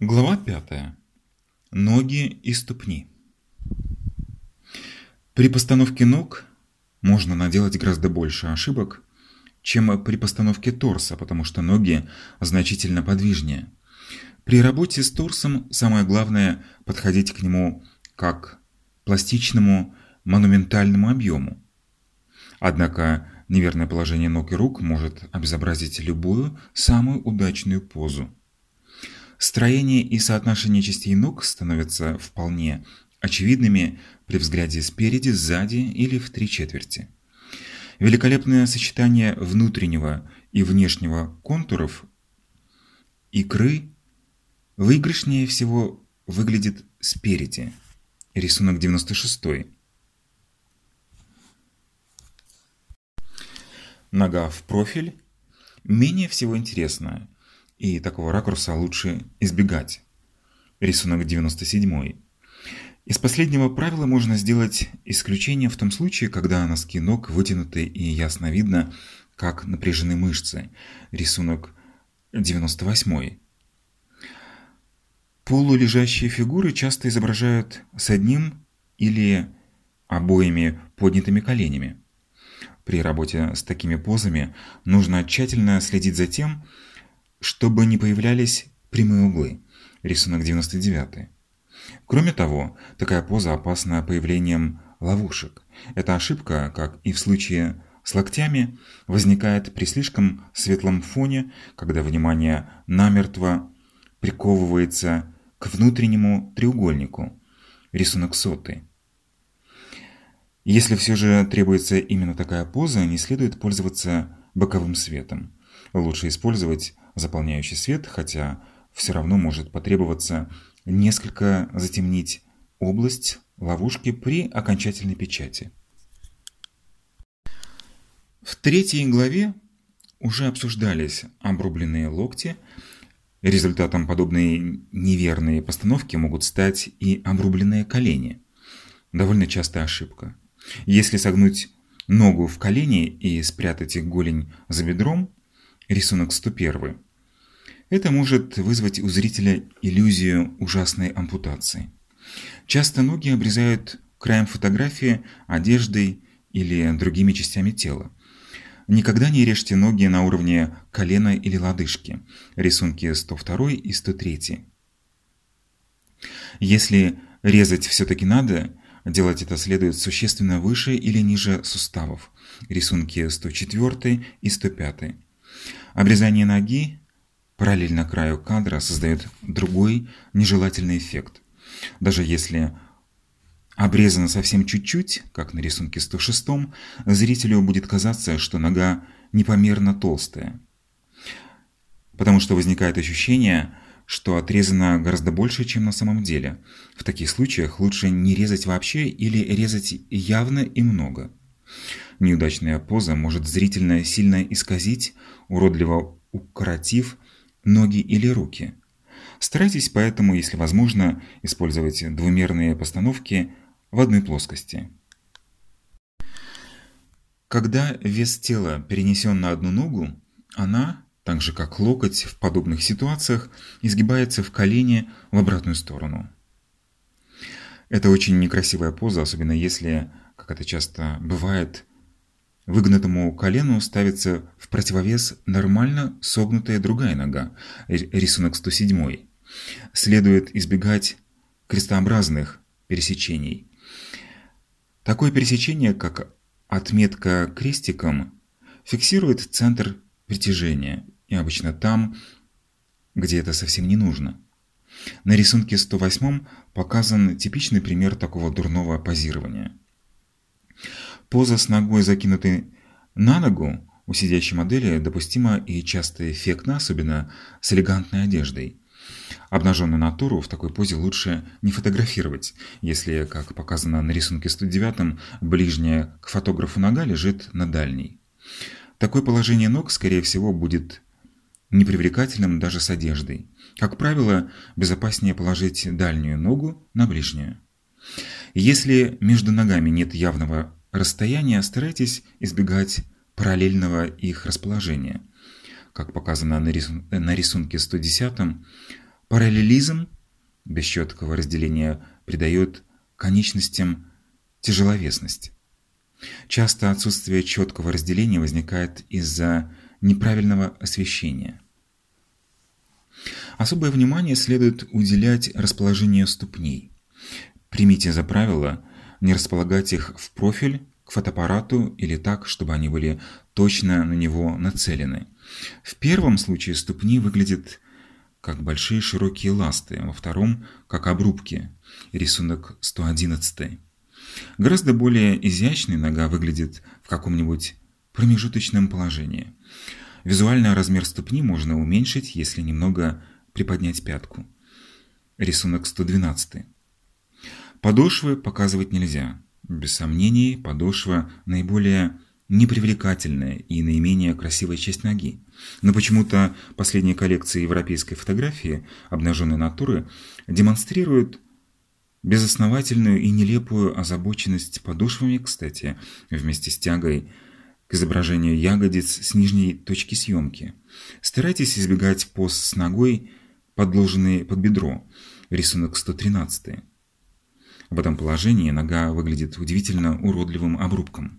Глава 5. Ноги и ступни. При постановке ног можно наделать гораздо больше ошибок, чем при постановке торса, потому что ноги значительно подвижнее. При работе с торсом самое главное подходить к нему как пластичному монументальному объему. Однако неверное положение ног и рук может обезобразить любую самую удачную позу. Строение и соотношение частей ног становятся вполне очевидными при взгляде спереди, сзади или в три четверти. Великолепное сочетание внутреннего и внешнего контуров икры выигрышнее всего выглядит спереди. Рисунок 96. Нога в профиль менее всего интересная и такого ракурса лучше избегать. Рисунок 97. Из последнего правила можно сделать исключение в том случае, когда носки ног вытянуты и ясно видно, как напряжены мышцы. Рисунок 98. Полулежащие фигуры часто изображают с одним или обоими поднятыми коленями. При работе с такими позами нужно тщательно следить за тем, чтобы не появлялись прямые углы. Рисунок 99. Кроме того, такая поза опасна появлением ловушек. Эта ошибка, как и в случае с локтями, возникает при слишком светлом фоне, когда внимание намертво приковывается к внутреннему треугольнику. Рисунок сотый. Если все же требуется именно такая поза, не следует пользоваться боковым светом. Лучше использовать заполняющий свет, хотя все равно может потребоваться несколько затемнить область ловушки при окончательной печати. В третьей главе уже обсуждались обрубленные локти. Результатом подобной неверной постановки могут стать и обрубленные колени. Довольно частая ошибка. Если согнуть ногу в колени и спрятать их голень за бедром, рисунок 101, это может вызвать у зрителя иллюзию ужасной ампутации. Часто ноги обрезают краем фотографии, одеждой или другими частями тела. Никогда не режьте ноги на уровне колена или лодыжки. Рисунки 102 и 103. Если резать все-таки надо, делать это следует существенно выше или ниже суставов. Рисунки 104 и 105. Обрезание ноги параллельно краю кадра создает другой нежелательный эффект. Даже если обрезано совсем чуть-чуть, как на рисунке 106, зрителю будет казаться, что нога непомерно толстая. Потому что возникает ощущение, что отрезано гораздо больше, чем на самом деле. В таких случаях лучше не резать вообще или резать явно и много. Неудачная поза может зрительно сильно исказить, уродливо укоротив ноги или руки. Старайтесь поэтому, если возможно, использовать двумерные постановки в одной плоскости. Когда вес тела перенесен на одну ногу, она, так же как локоть в подобных ситуациях, изгибается в колени в обратную сторону. Это очень некрасивая поза, особенно если, как это часто бывает, Выгнутому колену ставится в противовес нормально согнутая другая нога, рисунок 107. Следует избегать крестообразных пересечений. Такое пересечение, как отметка крестиком, фиксирует центр притяжения, и обычно там, где это совсем не нужно. На рисунке 108 показан типичный пример такого дурного позирования. Поза с ногой закинутой на ногу у сидящей модели допустима и часто эффектна, особенно с элегантной одеждой. Обнаженную натуру в такой позе лучше не фотографировать, если, как показано на рисунке 109, ближняя к фотографу нога лежит на дальней. Такое положение ног, скорее всего, будет непривлекательным даже с одеждой. Как правило, безопаснее положить дальнюю ногу на ближнюю. Если между ногами нет явного расстояния старайтесь избегать параллельного их расположения. Как показано на, рисунке 110, Параллелизм без четкого разделения придает конечностям тяжеловесность. Часто отсутствие четкого разделения возникает из-за неправильного освещения. Особое внимание следует уделять расположению ступней. Примите за правило не располагать их в профиль к фотоаппарату или так, чтобы они были точно на него нацелены. В первом случае ступни выглядят как большие широкие ласты, во втором – как обрубки. Рисунок 111. Гораздо более изящной нога выглядит в каком-нибудь промежуточном положении. Визуально размер ступни можно уменьшить, если немного приподнять пятку. Рисунок 112. Подошвы показывать нельзя. Без сомнений, подошва наиболее непривлекательная и наименее красивая часть ноги. Но почему-то последние коллекции европейской фотографии обнаженной натуры демонстрируют безосновательную и нелепую озабоченность подошвами, кстати, вместе с тягой к изображению ягодиц с нижней точки съемки. Старайтесь избегать поз с ногой, подложенной под бедро, рисунок 113. В этом положении нога выглядит удивительно уродливым обрубком.